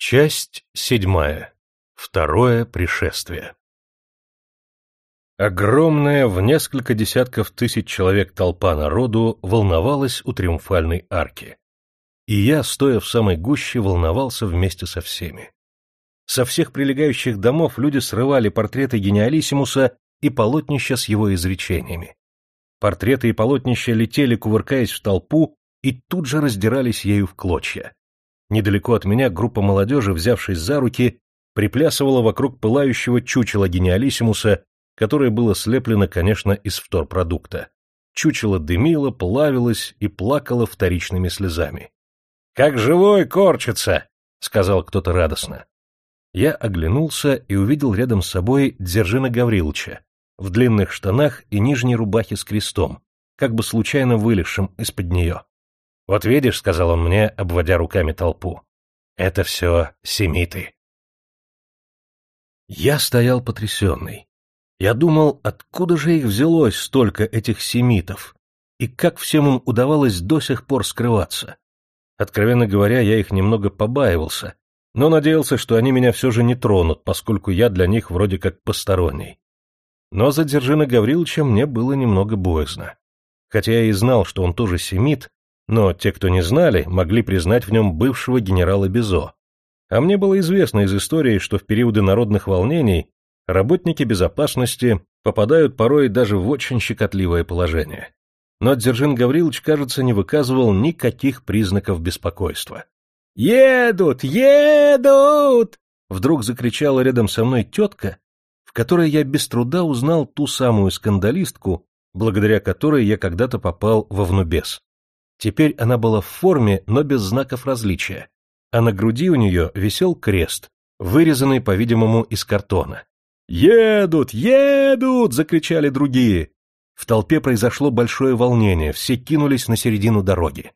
Часть седьмая. Второе пришествие. Огромная в несколько десятков тысяч человек толпа народу волновалась у триумфальной арки. И я, стоя в самой гуще, волновался вместе со всеми. Со всех прилегающих домов люди срывали портреты гениалиссимуса и полотнища с его изречениями. Портреты и полотнища летели, кувыркаясь в толпу, и тут же раздирались ею в клочья. Недалеко от меня группа молодежи, взявшись за руки, приплясывала вокруг пылающего чучела гениалиссимуса, которое было слеплено, конечно, из вторпродукта. Чучело дымило, плавилось и плакало вторичными слезами. — Как живой корчится! — сказал кто-то радостно. Я оглянулся и увидел рядом с собой Дзержина Гавриловича в длинных штанах и нижней рубахе с крестом, как бы случайно вылезшим из-под нее. «Вот видишь», — сказал он мне, обводя руками толпу, — «это все семиты». Я стоял потрясенный. Я думал, откуда же их взялось столько этих семитов, и как всем им удавалось до сих пор скрываться. Откровенно говоря, я их немного побаивался, но надеялся, что они меня все же не тронут, поскольку я для них вроде как посторонний. Но за Дзержина Гавриловича мне было немного боязно. Хотя я и знал, что он тоже семит, но те, кто не знали, могли признать в нем бывшего генерала Безо. А мне было известно из истории, что в периоды народных волнений работники безопасности попадают порой даже в очень щекотливое положение. Но Дзержин Гаврилович, кажется, не выказывал никаких признаков беспокойства. «Едут! Едут!» Вдруг закричала рядом со мной тетка, в которой я без труда узнал ту самую скандалистку, благодаря которой я когда-то попал во Внубес. Теперь она была в форме, но без знаков различия, а на груди у нее висел крест, вырезанный, по-видимому, из картона. «Едут! Едут!» — закричали другие. В толпе произошло большое волнение, все кинулись на середину дороги.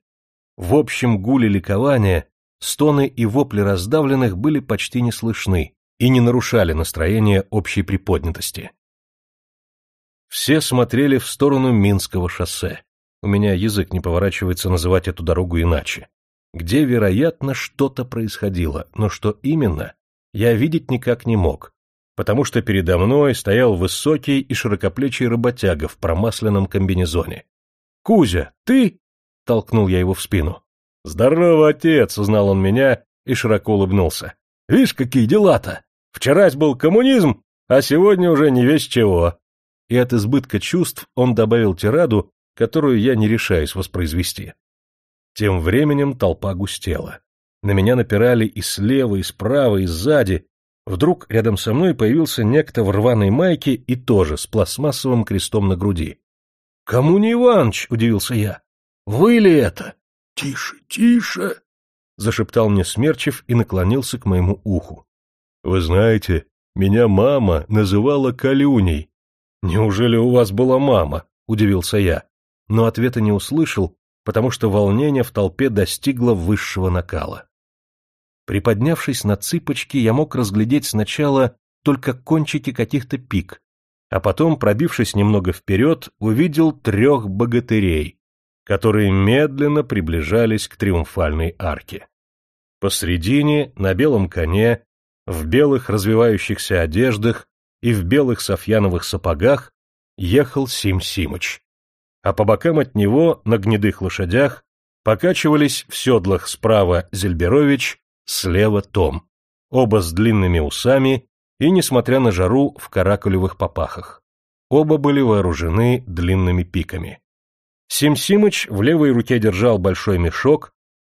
В общем гуле ликования стоны и вопли раздавленных были почти не слышны и не нарушали настроение общей приподнятости. Все смотрели в сторону Минского шоссе у меня язык не поворачивается называть эту дорогу иначе, где, вероятно, что-то происходило, но что именно, я видеть никак не мог, потому что передо мной стоял высокий и широкоплечий работяга в промасленном комбинезоне. «Кузя, ты?» — толкнул я его в спину. «Здорово, отец!» — узнал он меня и широко улыбнулся. «Видишь, какие дела-то! Вчерась был коммунизм, а сегодня уже не весь чего!» И от избытка чувств он добавил тираду, которую я не решаюсь воспроизвести. Тем временем толпа густела. На меня напирали и слева, и справа, и сзади. Вдруг рядом со мной появился некто в рваной майке и тоже с пластмассовым крестом на груди. — Кому не Иваныч? — удивился я. — Вы ли это? — Тише, тише! — зашептал мне Смерчев и наклонился к моему уху. — Вы знаете, меня мама называла Калюней. — Неужели у вас была мама? — удивился я но ответа не услышал, потому что волнение в толпе достигло высшего накала. Приподнявшись на цыпочки, я мог разглядеть сначала только кончики каких-то пик, а потом, пробившись немного вперед, увидел трех богатырей, которые медленно приближались к триумфальной арке. Посредине, на белом коне, в белых развивающихся одеждах и в белых софьяновых сапогах ехал Сим Симыч а по бокам от него, на гнедых лошадях, покачивались в седлах справа Зельберович, слева Том, оба с длинными усами и, несмотря на жару, в каракулевых попахах. Оба были вооружены длинными пиками. Сим-Симыч в левой руке держал большой мешок,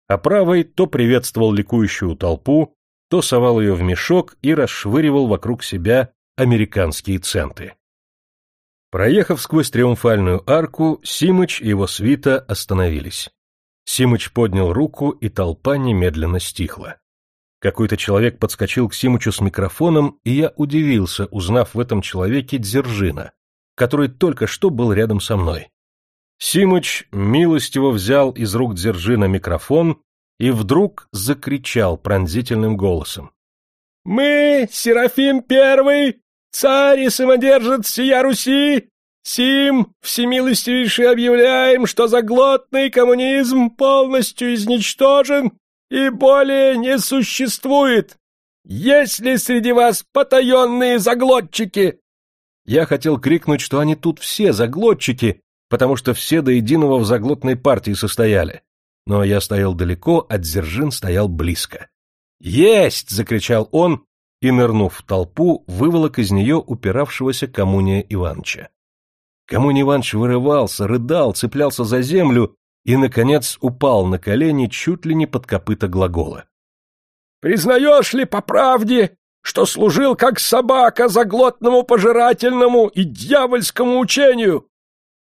а правой то приветствовал ликующую толпу, то совал ее в мешок и расшвыривал вокруг себя американские центы. Проехав сквозь триумфальную арку, Симыч и его свита остановились. Симыч поднял руку, и толпа немедленно стихла. Какой-то человек подскочил к Симычу с микрофоном, и я удивился, узнав в этом человеке Дзержина, который только что был рядом со мной. Симыч милостиво взял из рук Дзержина микрофон и вдруг закричал пронзительным голосом. «Мы, Серафим Первый, Царь и самодержец сия Руси, сим всемилостивейше объявляем, что заглотный коммунизм полностью изничтожен и более не существует. Есть ли среди вас потаенные заглотчики?» Я хотел крикнуть, что они тут все заглотчики, потому что все до единого в заглотной партии состояли. Но я стоял далеко, а Дзержин стоял близко. «Есть!» — закричал он и, нырнув в толпу, выволок из нее упиравшегося Коммуния Ивановича. Коммуний Иванович вырывался, рыдал, цеплялся за землю и, наконец, упал на колени чуть ли не под копыта глагола. «Признаешь ли по правде, что служил как собака заглотному пожирательному и дьявольскому учению?»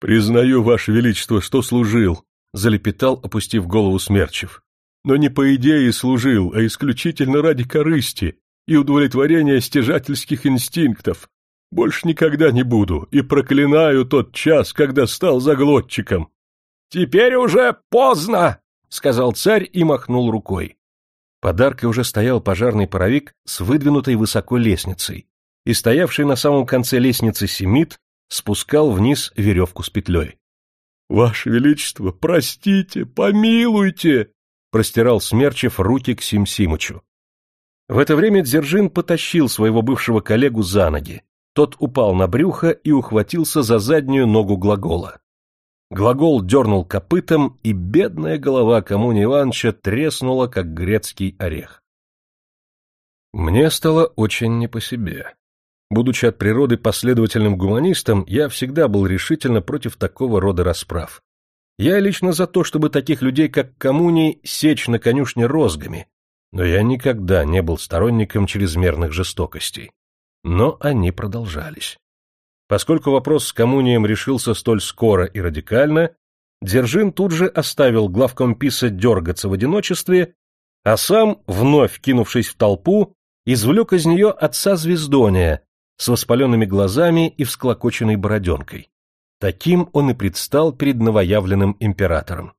«Признаю, Ваше Величество, что служил», — залепетал, опустив голову Смерчев. «Но не по идее служил, а исключительно ради корысти и удовлетворения стяжательских инстинктов. Больше никогда не буду и проклинаю тот час, когда стал заглотчиком». «Теперь уже поздно», — сказал царь и махнул рукой. Подаркой уже стоял пожарный паровик с выдвинутой высоко лестницей, и стоявший на самом конце лестницы Семит спускал вниз веревку с петлей. — Ваше Величество, простите, помилуйте! — простирал Смерчев руки к Сим Симычу. В это время Дзержин потащил своего бывшего коллегу за ноги. Тот упал на брюхо и ухватился за заднюю ногу глагола. Глагол дернул копытом, и бедная голова Коммуни Ивановича треснула, как грецкий орех. Мне стало очень не по себе. Будучи от природы последовательным гуманистом, я всегда был решительно против такого рода расправ. Я лично за то, чтобы таких людей, как Коммуний, сечь на конюшне розгами, но я никогда не был сторонником чрезмерных жестокостей. Но они продолжались. Поскольку вопрос с коммунием решился столь скоро и радикально, Дзержин тут же оставил главкомписа дергаться в одиночестве, а сам, вновь кинувшись в толпу, извлек из нее отца Звездония с воспаленными глазами и всклокоченной бороденкой. Таким он и предстал перед новоявленным императором.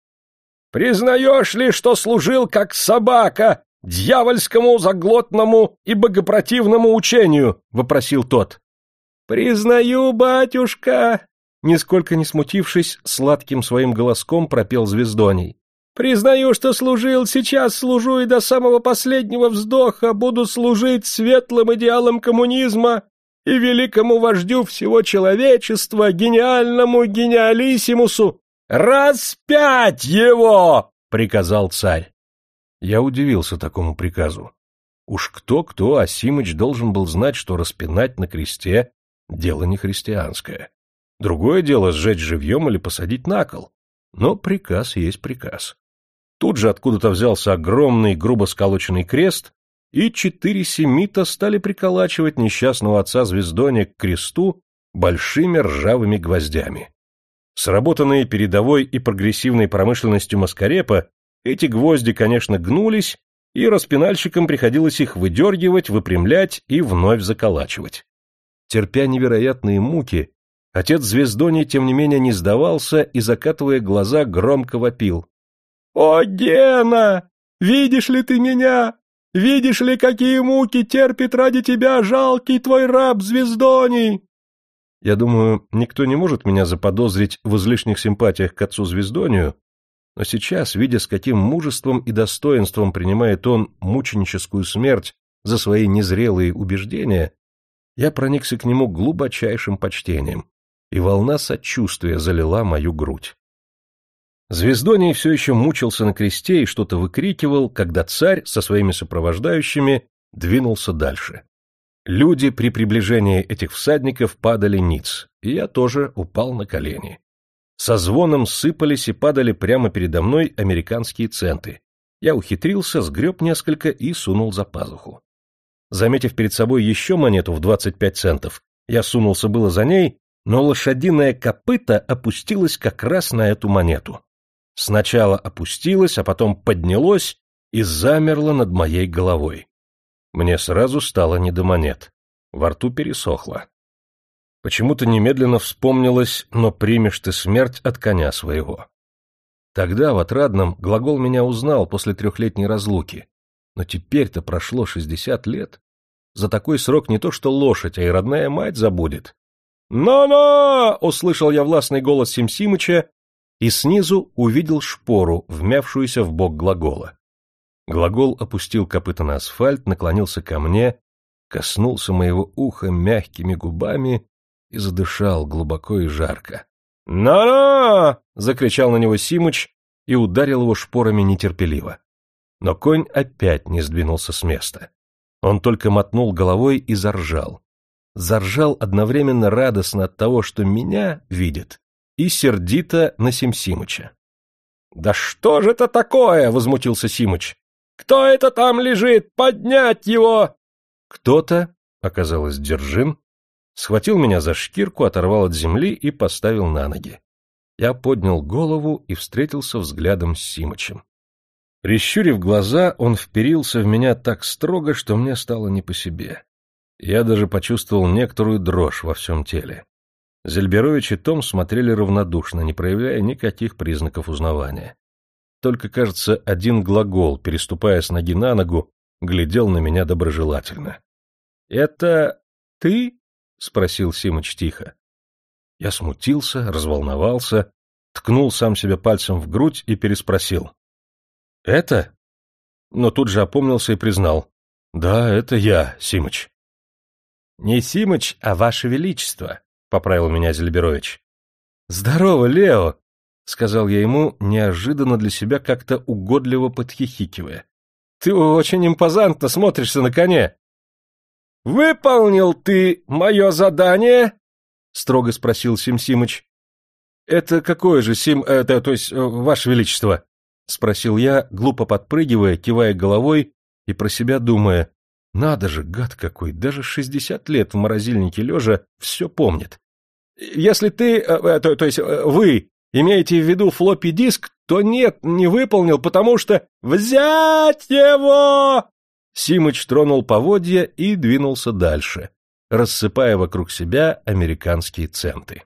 «Признаешь ли, что служил как собака дьявольскому заглотному и богопротивному учению?» — вопросил тот. «Признаю, батюшка!» Нисколько не смутившись, сладким своим голоском пропел Звездоний. «Признаю, что служил, сейчас служу и до самого последнего вздоха буду служить светлым идеалам коммунизма и великому вождю всего человечества, гениальному гениалиссимусу. Распять его!» — приказал царь. Я удивился такому приказу. Уж кто-кто, а Симыч должен был знать, что распинать на кресте дело не христианское. Другое дело сжечь живьем или посадить на кол. Но приказ есть приказ. Тут же откуда-то взялся огромный, грубо сколоченный крест, и четыре семита стали приколачивать несчастного отца Звездоня к кресту большими ржавыми гвоздями. Сработанные передовой и прогрессивной промышленностью Маскарепа, эти гвозди, конечно, гнулись, и распинальщикам приходилось их выдергивать, выпрямлять и вновь заколачивать. Терпя невероятные муки, отец Звездоний, тем не менее, не сдавался и, закатывая глаза, громко вопил. — О, Гена! Видишь ли ты меня? Видишь ли, какие муки терпит ради тебя жалкий твой раб Звездоний? Я думаю, никто не может меня заподозрить в излишних симпатиях к отцу Звездонию, но сейчас, видя, с каким мужеством и достоинством принимает он мученическую смерть за свои незрелые убеждения, я проникся к нему глубочайшим почтением, и волна сочувствия залила мою грудь. Звездоний все еще мучился на кресте и что-то выкрикивал, когда царь со своими сопровождающими двинулся дальше. Люди при приближении этих всадников падали ниц, и я тоже упал на колени. Со звоном сыпались и падали прямо передо мной американские центы. Я ухитрился, сгреб несколько и сунул за пазуху. Заметив перед собой еще монету в 25 центов, я сунулся было за ней, но лошадиное копыто опустилось как раз на эту монету. Сначала опустилось, а потом поднялось и замерло над моей головой. Мне сразу стало не до монет. Во рту пересохло. Почему-то немедленно вспомнилось «но примешь ты смерть от коня своего». Тогда, в Отрадном, глагол меня узнал после трехлетней разлуки. Но теперь-то прошло шестьдесят лет. За такой срок не то что лошадь, а и родная мать забудет. «Но-но!» — услышал я властный голос Симсимыча и снизу увидел шпору, вмявшуюся в бок глагола. Глагол опустил копыта на асфальт, наклонился ко мне, коснулся моего уха мягкими губами и задышал глубоко и жарко. «На-на!» — закричал на него Симыч и ударил его шпорами нетерпеливо. Но конь опять не сдвинулся с места. Он только мотнул головой и заржал. Заржал одновременно радостно от того, что меня видит, и сердито на Симсимыча. «Да что же это такое?» — возмутился Симыч. «Кто это там лежит? Поднять его!» Кто-то, оказалось, Держин, схватил меня за шкирку, оторвал от земли и поставил на ноги. Я поднял голову и встретился взглядом с Симычем. Прищурив глаза, он вперился в меня так строго, что мне стало не по себе. Я даже почувствовал некоторую дрожь во всем теле. Зельберович и Том смотрели равнодушно, не проявляя никаких признаков узнавания. Только, кажется, один глагол, переступая с ноги на ногу, глядел на меня доброжелательно. — Это ты? — спросил Симыч тихо. Я смутился, разволновался, ткнул сам себя пальцем в грудь и переспросил. — Это? Но тут же опомнился и признал. — Да, это я, Симыч. — Не Симыч, а Ваше Величество, — поправил меня Зельберович. — Здорово, Лео, — сказал я ему, неожиданно для себя как-то угодливо подхихикивая. — Ты очень импозантно смотришься на коне. — Выполнил ты мое задание? — строго спросил Сим Симыч. — Это какое же, Сим, это, то есть, э, Ваше Величество? — спросил я, глупо подпрыгивая, кивая головой и про себя думая. Надо же, гад какой, даже шестьдесят лет в морозильнике лежа все помнит. Если ты, э, э, то, то есть вы, имеете в виду флоппи диск, то нет, не выполнил, потому что... Взять его! Симыч тронул поводья и двинулся дальше, рассыпая вокруг себя американские центы.